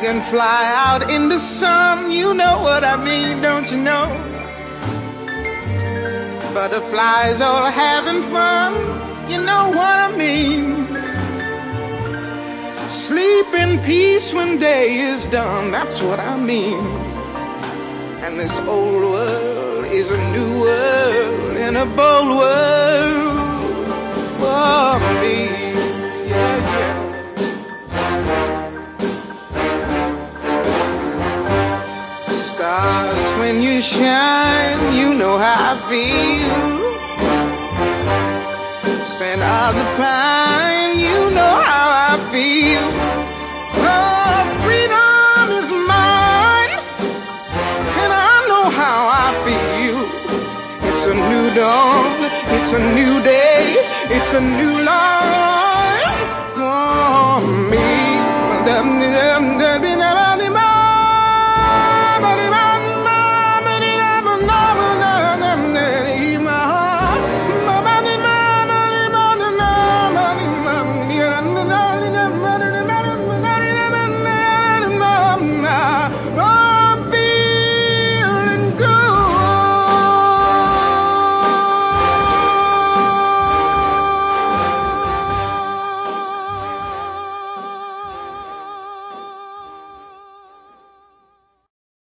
Dragonfly out in the sun, you know what I mean, don't you know? Butterflies all having fun, you know what I mean. Sleep in peace when day is done, that's what I mean. And this old world is a new world and a bold world when you know how I feel. Scent of the pine, you know how I feel. Oh, freedom is mine, and I know how I feel. It's a new dawn, it's a new day, it's a new life.